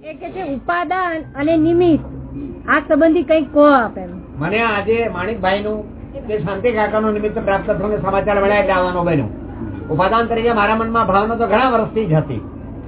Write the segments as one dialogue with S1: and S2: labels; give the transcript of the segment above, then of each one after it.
S1: એ કે છે ઉપાદાન અને નિમિત્ત. આ સંબંધી કઈ કહો આપે
S2: મને આજે માણિકભાઈ નું કે શાંતિ કાકા નું નિમિત્ત પ્રાપ્ત થઈને સમાચાર મળ્યા એટલે આવવાનો બન્યો. ઉપાદાન તરીકે મારા મનમાં ભાવના તો ઘણા વર્ષથી જ હતી.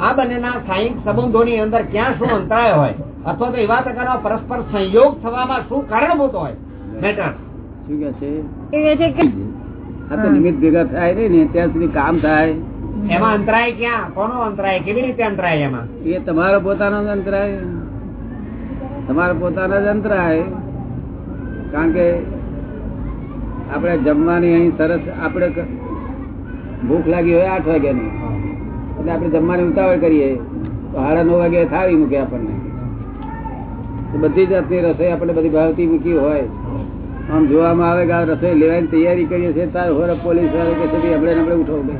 S2: આ બંનેના સાહિક સંબંધોની અંદર ક્યાં શું અંતરાય હોય? અથવા તો એવા પ્રકારનો પરસ્પર સંયોગ થવામાં શું કારણભૂત હોય? મેટર.
S3: શું કે છે
S1: કે
S3: આ તો નિમિત્ત ભેગા થાય ને ને ત્યાં સુધી કામ થાય.
S2: એમાં અંતરાય ક્યાં? કોનો અંતરાય? કેવી રીતે અંતરાય એમાં?
S3: એ તમારો પોતાનો જ અંતરાય. તમારો પોતાનો જ અંતરાય. કારણ કે આપણે જમવાની અહીં સરસ આપણે ભૂખ લાગી હોય આઠ વાગ્યાની. એટલે આપણે જમવાની ઉતાવળ કરીએ. તો સાડા નવ વાગે થાળી મૂકે આપણને. બધી જાતની રસોઈ આપણે બધી ભાવતી મૂકી હોય. આમ જોવામાં આવે કે આ રસોઈ લેવાની તૈયારી કરીએ છીએ તાર હોર પોલીસ વાળો કે છે આપણે આપણે ઉઠો ભાઈ?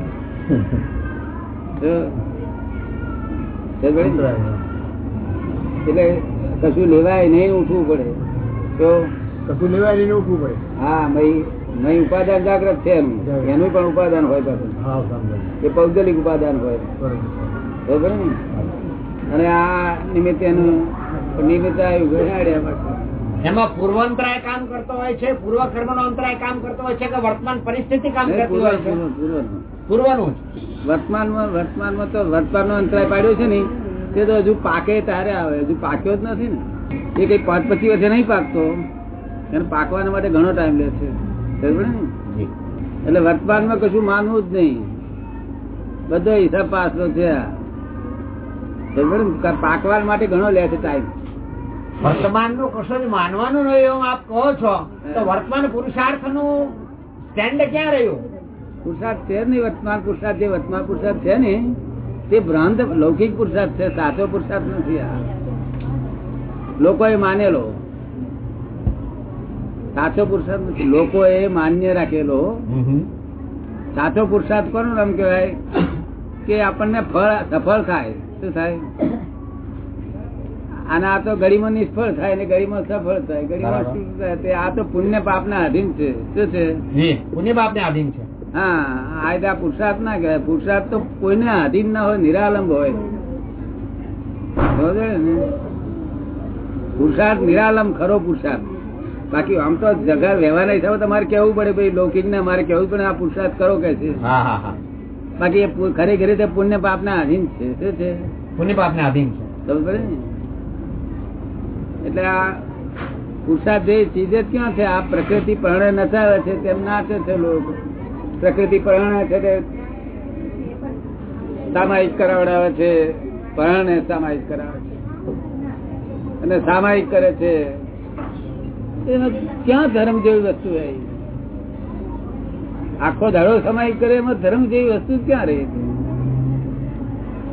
S3: એટલે કશું લેવાય નહીં ઉઠવું પડે. તો
S2: કશું લેવાય નહીં ઉઠવું પડે.
S3: હા મય નહીં ઉપાદાન જાગ્રત છે એનું. એનું પણ ઉપાદાન હોય પાછું. એ પૌદ્ગલિક ઉપાદાન હોય. બરોબર. ને? અને આ નિમિત્તે એનું નિમિત્ત આવ્યું ઘણાડ્યા પાછું
S2: એમાં પૂર્વાંતરાય કામ કરતો હોય છે પૂર્વ કર્મ નો અંતરાય કામ કરતો હોય છે કે વર્તમાન પરિસ્થિતિ કામ કરતી હોય છે?
S3: પૂર્વ- પૂર્વનું. વર્તમાનમાં વર્તમાનમાં તો વર્તમાનનો અંતરાય પાડ્યો છે ને તે તો હજુ પાકે તારે આવે હજુ પાક્યો જ નથી ને. એ કઈ પાંચ પચીસ વર્ષે નહીં પાકતો. એને પાકવાના માટે ઘણો ટાઈમ લે છે. એટલે વર્તમાનમાં કશું માનવું જ નહીં. બધો હિસાબ પાછો છે પાકવા માટે ઘણો લે છે ટાઈમ
S2: વર્તમાનનું કશું જ માનવાનું નહીં એવું આપ કહો છો. તો વર્તમાન પુરુષાર્થનું સ્ટેન્ડ ક્યાં રહ્યું?
S3: પુરુષાર્થ છે ને વર્તમાન પુરુષાર્થ જે વર્તમાન પુરુષાર્થ છે ને તે ભ્રાંત લૌકિક પુરુષાર્થ છે સાચો પુરુષાર્થ નથી આ. લોકોએ માનેલો. સાચો પુરુષાર્થ નથી. લોકોએ માન્ય રાખેલો. સાચો પુરુષાર્થ કોનું નામ કહેવાય? કે આપણને ફળ સફળ થાય. શું થાય? અને આ તો ગરીમાં નિષ્ફળ થાય ને ગરીમાં સફળ થાય. ગરીમાં. શું થાય? આ તો પુણ્ય પાપના અધીન છે. શું છે?
S2: પુણ્ય પાપ ને આધીન છે.
S3: હા આ પુરુષાર્થ ના કહેવાય. પુરુષાર્થ તો કોઈને આધીન ના હોય નિરાલંબ હોય. પુરુષાર્થ નિરાલંબ ખરો પુરુષાર્થ બાકી આમ તો જગા વ્યવહારના હિસાબે તમારે કેવું પડે ભાઈ લૌકિક ને મારે કેવું પડે આ પુરુષાર્થ કરો કે છે? બાકી એ ખરેખર રીતે પુણ્ય પાપ ના આધીન છે શું છે?
S2: પુણ્ય પાપ ને આધીન છે.
S3: ખબર પડે ને? એટલે આ પુરુષાર્થ જે ચીજ જ ક્યાં છે? આ પ્રકૃતિ પરણે નચાવે છે તેમ નાચે છે લોકો. પ્રકૃતિ પરણે છે તે. સામાયિક કરાવડાવે છે પરણે સામાયિક કરાવે છે. અને સામાયિક કરે છે. ક્યાં ધર્મ જેવી વસ્તુ રહી? આખો દાડો સામાયિક કરે એમાં ધર્મ જેવી વસ્તુ ક્યાં રહી?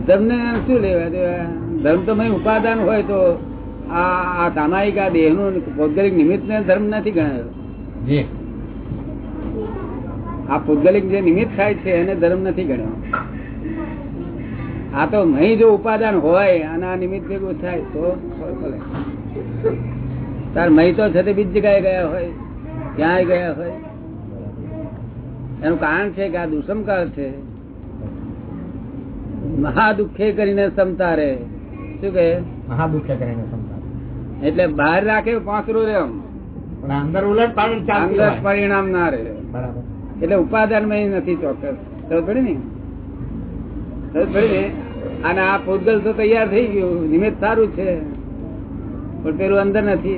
S3: ધર્મ ને શું લેવા દેવા? ધર્મ તો ઉપાદાન હોય તો આ સામાયિક આ દેહનું ભૌગોલિક નિમિત્ત ને ધર્મ નથી ગણાયો. આ ભૌગોલિક જે નિમિત્ત થાય છે એને ધર્મ નથી ગણ્યો આ તો નહીં જો ઉપાદાન હોય અને આ નિમિત્ત ભેગું થાય તો તાર મહી તો છે તે બીજ જગ્યાએ ગયા હોય ક્યાંય ગયા હોય. એનું કારણ છે કે આ દુષ્મકાળ છે. મહાદુખે કરીને કરીને સમતારે શું કહે?
S2: મહાદુખે કરીને સમતા
S3: એટલે બહાર રાખે પાંચરું રે
S2: પણ અંદર ઉલટ
S3: અંદર પરિણામ ના રે
S2: બરાબર.
S3: એટલે ઉપાદાન નથી ચોક્કસ. ખબર પડી ને? ખબર પડી ને? અને આ પૂતગલ તો તૈયાર થઈ ગયું. નિમિત્ત સારું છે. પણ પેલું અંદર નથી.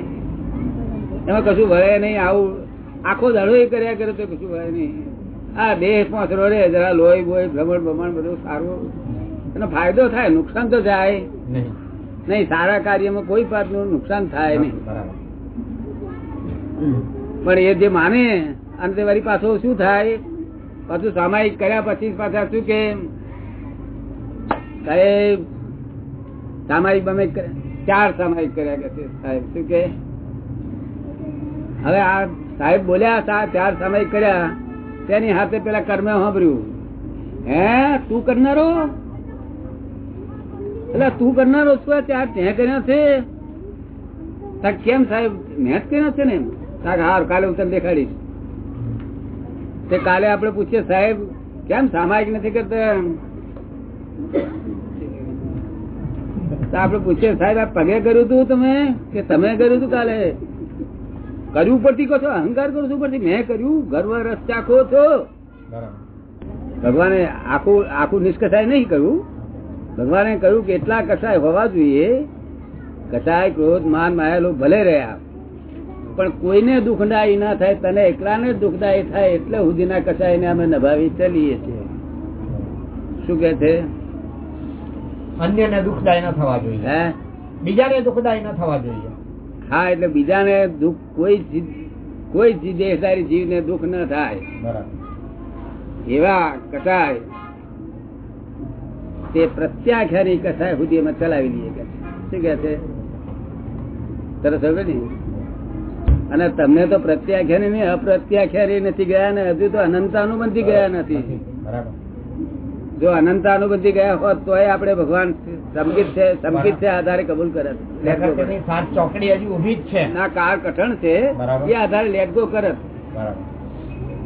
S3: એમાં કશું વળે નહીં. આવું આખો દાડો એ કર્યા કરે તો કશું વળે નહીં. આ દેહ પાંચરો રે જરા લોહી બોય ભ્રમણ ભ્રમણ બધું સારું. એનો ફાયદો થાય નુકસાન તો જાય
S2: નહીં.
S3: સારા કાર્યમાં કોઈ જાતનું નુકસાન થાય નહીં. પણ એ જે માને અને તે વળી પાછો શું થાય? પાછું સામાયિક કર્યા પછી પાછા શું કે સામાયિક બમે ચાર સામાયિક કર્યા કે સાહેબ. શું કે? હવે આ સાહેબ બોલ્યા ચાર સામાયિક કર્યા, તેની હાથે પેલા કર્મે સાંભળ્યું. હે, તું કરનારો? એટલે તું કરનારો છું ચાર તે કર્યા છે? કેમ સાહેબ? મેં જ કર્યા છે ને સાહેબ, હાર, કાલે હું તને દેખાડીશ. તે કાલે આપણે પૂછીએ, સાહેબ, કેમ સામાયિક નથી કરતા? આપડે પૂછીએ, સાહેબ, આ પગે કર્યું હતું તમે? કે તમે કર્યું હતું કાલે? કર્યું પડતી કહો છો, અહંકાર કરું છું પડતી મેં કર્યું ગર્વ રસ ચાખો છો. ભગવાને આખું આખું નિષ્કસાય નહીં કર્યું ભગવાને કહ્યું કે એટલા કસાય હોવા જોઈએ. કસાય ક્રોધ, માન, માયા ભલે રહ્યા. પણ કોઈને દુઃખદાયી ના થાય તને એકલાને દુઃખદાયી થાય એટલે સુધીના કસાઈને અમે નભાવી ચલીએ છીએ. શું કે છે?
S2: અન્યને દુઃખદાય ન થવા જોઈએ.
S3: હે?
S2: બીજાને દુઃખદાય ન થવા જોઈએ.
S3: હા એટલે બીજાને દુઃખ કોઈ કોઈ જી- દેહધારી જીવને દુઃખ ન થાય.
S2: બરાબર.
S3: એવા કસાય તે પ્રત્યાખ્યાની કસાય સુધી અમે ચલાવી લઈએ કે શું કે છે? તરસ હવે ને અને તમને તો પ્રત્યાખ્યાની નહીં અપ્રત્યાખ્યાની નથી ગયા ને હજુ તો અનંતાનુબંધી ગયા નથી. જો અનંતાનુબંધી ગયા હોત તો આપણે ભગવાન સમકિત છે સમકિત છે આધારે કબૂલ કરે.
S2: ચોકડી હજી ઊભી જ છે.
S3: ના કાળ કઠણ છે એ આધારે લેટ ગો કરત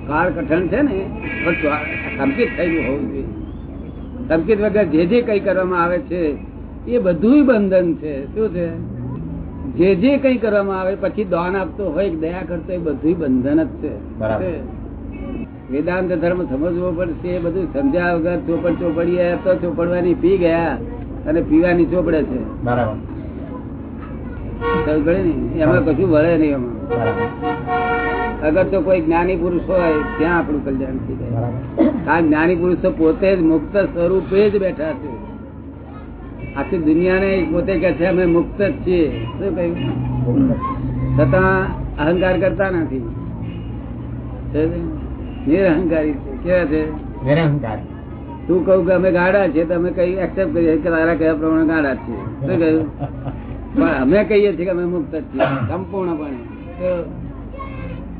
S3: કાળ કઠણ છે ને પણ સમકિત થયેલું હોવું જોઈએ. સમકિત વગર જે જે કઈ કરવામાં આવે છે એ બધું બંધન છે. શું છે? જે જે કઈ કરવામાં આવે પછી દાન આપતો હોય દયા કરતો એ બધું બંધન જ છે. વેદાંત ધર્મ સમજવો પડશે એ બધું સમજ્યા વગર ચોપડ ચોપડીએ તો ચોપડવાની પી ગયા અને પીવાની ચોપડે છે.
S2: બરાબર.
S3: એમાં કશું વળે નહીં એમાં. અગર તો કોઈ જ્ઞાની પુરુષ હોય ત્યાં આપણું કલ્યાણ થઈ જાય. આ જ્ઞાની પુરુષ તો પોતે જ મુક્ત સ્વરૂપે જ બેઠા છે. આખી દુનિયાને પોતે કે છે અમે મુક્ત જ છીએ. શું કહ્યું? છતાં અહંકાર કરતા નથી. નિરહંકારી છે. કેવા છે?
S2: નિરહંકાર.
S3: તું કહું કે અમે ગાડા છીએ તો અમે કઈ એક્સેપ્ટ કરીએ કે તારા કયા પ્રમાણે ગાડા છીએ? શું કહ્યું? પણ અમે કહીએ છીએ કે અમે મુક્ત જ છીએ સંપૂર્ણપણે.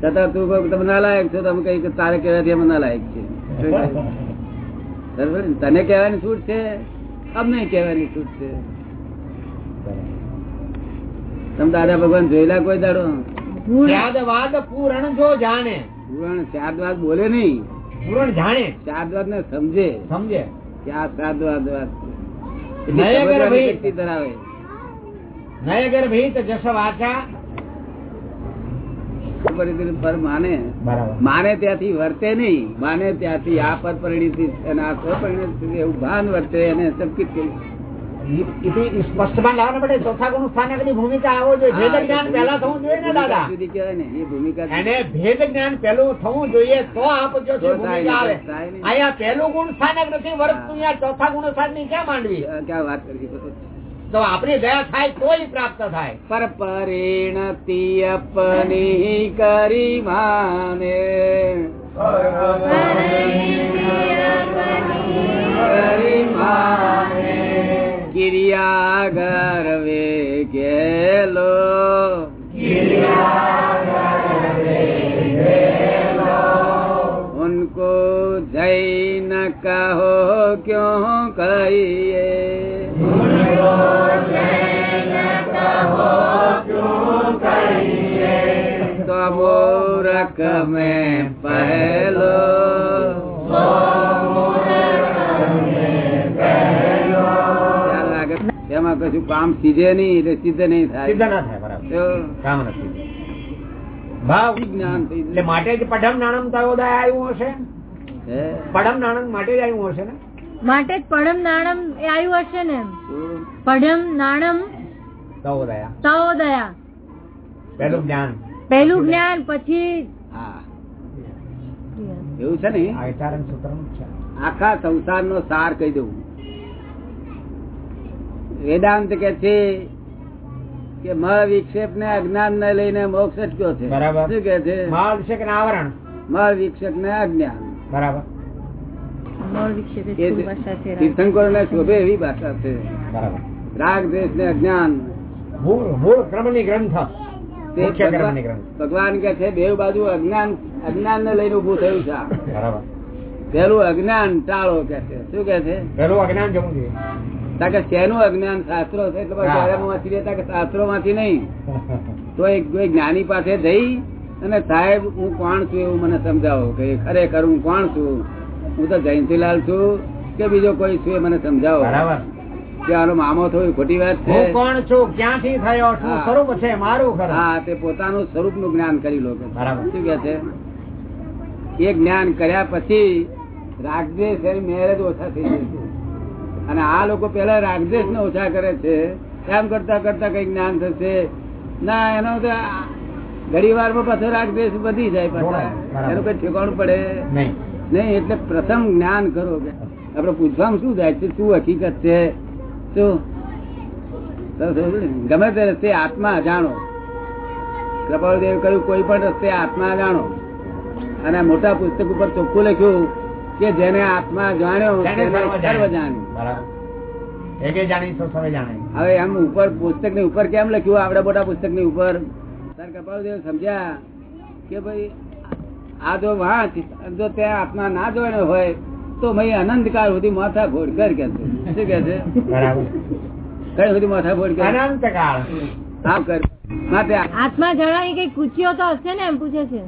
S3: છતાં તું કહું તમે નાલાયક છો તમે કહીએ કે તારે કહેવાથી અમે નાલાયક છીએ. બરાબર? તને કહેવાની છૂટ છે? અમને કહેવાની છૂટ છે. તમે દાદા ભગવાન જોયેલા કોઈ દાડો?
S2: પૂરણ જો જાણે.
S3: પુરાણ શાદવાદ બોલે નહીં.
S2: પૂરણ જાણે.
S3: શાદવાદ ને સમજે.
S2: સમજે.
S3: ક્યાં આ શાદવાદ વાત ધરાવે.
S2: નયગર ભીત જસ વાચા
S3: પર માને? માને ત્યાંથી વર્તે નહીં. માને ત્યાંથી આ પર પરિણિત અને આ સ્વપરિણિત એવું ભાન વર્તે અને સંકિત
S2: સ્પષ્ટમાં લાવવા માટે ચોથા ગુણ સ્થાને કદી ભૂમિકા આવો જોઈએ. ભેદ જ્ઞાન પહેલા થવું જોઈએ ને દાદા?
S3: સુધી કહેવાય ને એ ભૂમિકા
S2: એને ભેદ જ્ઞાન પેલું થવું જોઈએ તો આપ જો ભૂમિકા આવે. અહીંયા ગુણ સ્થાનક નથી અહીંયા ચોથા ગુણ સ્થાનની ક્યાં માંડવી?
S3: ક્યાં વાત કરી
S2: તો આપણી દયા થાય તો જ પ્રાપ્ત થાય
S3: પર પરિણતિ અપની કરી માને કરી માને ક્રિયા ગર્વે ગેલો उनको जय न कहो क्यों कहिए મૂરખ મેં પહેલો. એમાં કશું કામ સીધે નહીં એટલે સીધે નહીં થાય.
S2: સીધા ના થાય બરાબર. કામ નથી ભાવ
S3: જ્ઞાન
S2: એટલે માટે જ પઢમ નાણમ તળોદય આવ્યું હશે? પઢમ નાણમ માટે જ આવ્યું હશે ને?
S1: માટે જ પઢમ નાણમ એ આવ્યું હશે ને? પઢમ નાણમ
S2: તવોદયા
S1: તવોદયા
S2: પેલું જ્ઞાન.
S1: પહેલું જ્ઞાન પછી
S3: એવું છે ને?
S2: આખા સંસાર સૂત્રનું જ છે.
S3: આખા સંસારનો સાર કહી દઉં. વેદાંત કે છે કે મળ વિક્ષેપ ને અજ્ઞાન ને લઈને મોક્ષ અટક્યો છે?
S2: બરાબર.
S3: શું કે છે?
S2: છે કે આવરણ
S3: મળ વિક્ષેપ ને અજ્ઞાન
S2: બરાબર
S3: તીર્થંકરો ને શોભે એવી ભાષા છે.
S2: બરાબર.
S3: રાગ દેશ ને અજ્ઞાન.
S2: મૂળ મૂળ
S3: ભગવાન
S2: ક્રમની ગ્રંથ.
S3: ભગવાન કે છે બે બાજુ અજ્ઞાન અજ્ઞાન ને લઈને ઉભું થયું છે પેલું અજ્ઞાન ટાળો કે છે. શું કે છે?
S2: પેલું અજ્ઞાન જવું જોઈએ.
S3: શેનું અજ્ઞાન? શાસ્ત્રો છે એટલે શાસ્ત્રો માંથી નહીં. તો એક કોઈ જ્ઞાની પાસે જઈ અને સાહેબ હું કોણ છું એવું મને સમજાવો? કે ખરેખર હું કોણ છું? હું તો જયંતિલાલ છું કે બીજો કોઈ છું એ મને સમજાવો?
S2: બરાબર.
S3: આનો મામો થયો ખોટી વાત છે.
S2: હું કોણ છું? ક્યાંથી થયો? શું સ્વરૂપ છે? મારું ખરું
S3: હા તે પોતાનું સ્વરૂપનું જ્ઞાન કરી લો કે.
S2: બરાબર.
S3: શું કે છે? એ જ્ઞાન કર્યા પછી રાગદ્વેષ અને મેરેજ ઓછા થઈ જશે અને આ લોકો પેલા રાગદ્વેષ ને ઓછા કરે છે. એમ કરતા કરતા કઈ જ્ઞાન થશે. ના એનો તો ઘડી વારમાં પાછો રાગદ્વેષ વધી જાય પાછા. એનું કઈ ઠેકાણું પડે.
S2: નહીં.
S3: નહીં એટલે પ્રથમ જ્ઞાન કરો કે. આપડે પૂછવામાં શું જાય છે? શું હકીકત છે? શું? ગમે તે રસ્તે આત્મા જાણો કૃપાળદેવ કહ્યું કોઈ પણ રસ્તે આત્મા જાણો અને મોટા પુસ્તક ઉપર ચોખ્ખું લખ્યું કે જેને આત્મા જાણ્યો
S2: સર્વ
S3: જાણ્યું હવે એમ ઉપર પુસ્તકની ઉપર કેમ લખ્યું? આપડે મોટા પુસ્તકની ઉપર સર કપાળદેવ સમજ્યા કે ભાઈ આ જો વાંચ જો ત્યાં આત્મા ના જોડ્યો હોય તો ભાઈ અનંતકાળ સુધી માથા ફોડ કર કે છે. શું કે છે?
S2: બરાબર.
S3: કઈ સુધી માથા ફોડ કર?
S2: અનંત કાળ
S3: આમ કર માટે
S1: આત્મા જાણવાની કઈ કુચીઓ તો હશે ને એમ પૂછે છે.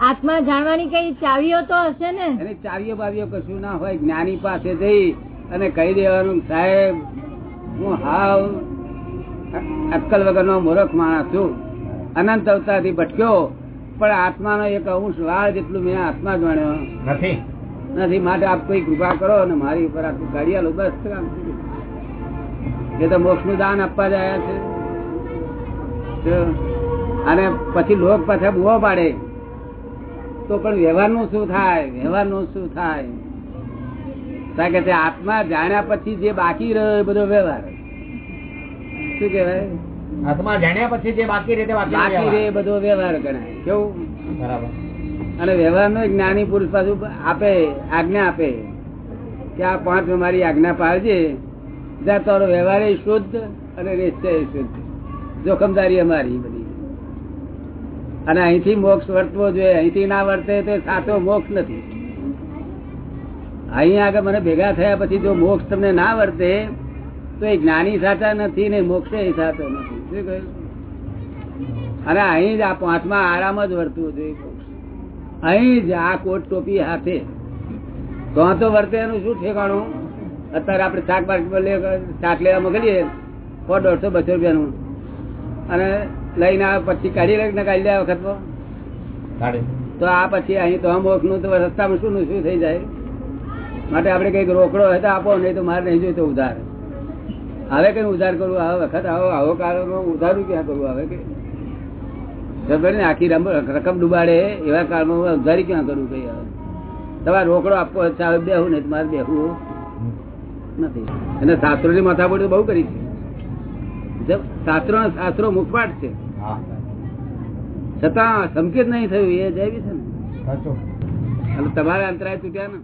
S1: આત્મા જાણવાની કઈ ચાવીઓ તો હશે ને?
S3: એની ચાવીઓ બાવીઓ કશું ના હોય. જ્ઞાની પાસે જઈ અને કહી દેવાનું સાહેબ હું હાવ અક્કલ વગરનો મૂર્ખ માણસ છું. અનંત અવતારથી ભટક્યો. પણ આત્માનો એક અંશ વાળ જેટલું મેં આત્મા જાણ્યો.
S2: નથી.
S3: નથી માટે આપ કોઈ કૃપા કરો અને મારી ઉપર આટલું કાઢી આલો બસ એ તો મોક્ષનું દાન આપવા જ આવ્યા છે. અને પછી લોક પાછા બુવા પાડે તો પણ વ્યવહારનું શું થાય? વ્યવહારનું શું થાય? કારણ કે તે આત્મા જાણ્યા પછી જે બાકી રહ્યો એ બધો વ્યવહાર. શું કહેવાય?
S2: આત્મા જાણ્યા પછી જે બાકી રહે બાકી
S3: બાકી રહે એ બધો વ્યવહાર ગણાય. કેવું?
S2: બરાબર.
S3: અને વ્યવહારનો જ્ઞાની પુરુષ પાછું આપે, આજ્ઞા આપે કે આ પાંચ મારી આજ્ઞા પાડજે જ્યાં તારો વ્યવહાર શુદ્ધ અને નિશ્ચય શુદ્ધ. જોખમદારી અમારી બધી. અને અહીંથી મોક્ષ વર્તવો જોઈએ. અહીંથી ના વર્તે તો સાચો મોક્ષ નથી. અહીં આગળ મને ભેગા થયા પછી જો મોક્ષ તમને ના વર્તે, તો એ જ્ઞાની સાચા નથી ને મોક્ષ સાચો નથી. શું કહ્યું? અને અહીં જ આ પાંચમા આરામ જ વર્તવું જોઈએ. અહીં જ આ કોટ ટોપી હાથે. તો તો વર્તે એનું શું ઠેકાણું? અત્યારે આપણે શાક માર્કેટ શાક લેવા મોકલીએ સો દોઢસો બસો રૂપિયાનું. અને લઈને આવે પછી કાઢી લે ને કાઢી લે
S2: વખત
S3: તો? આ પછી અહીં તો મોક્ષનું તો રસ્તામાં શું નું શું થઈ જાય? માટે આપણે કંઈક રોકડો હોય તો આપો નહીં તો મારે નહીં જોઈતો ઉધાર. હવે કઈ ઉધાર કરવું આ વખત આવો આવો કારણ ઉધારું ક્યાં કરવું હવે કે ખબર ને આખી રકમ ડુબાડે એવા કાળમાં ઉધારી ક્યાં કરવું કઈ તમારે રોકડો આપવો હવે બેહું નહીં તમારે મારે બેહવું નથી. અને શાસ્ત્રો ની માથાપોટી બહુ કરી છે. શાસ્ત્રો શાસ્ત્રો મુખપાઠ છે. છતાં સંકેત નહીં થયું એ જાય છે ને તમારા અંતરાય તૂટ્યા ને.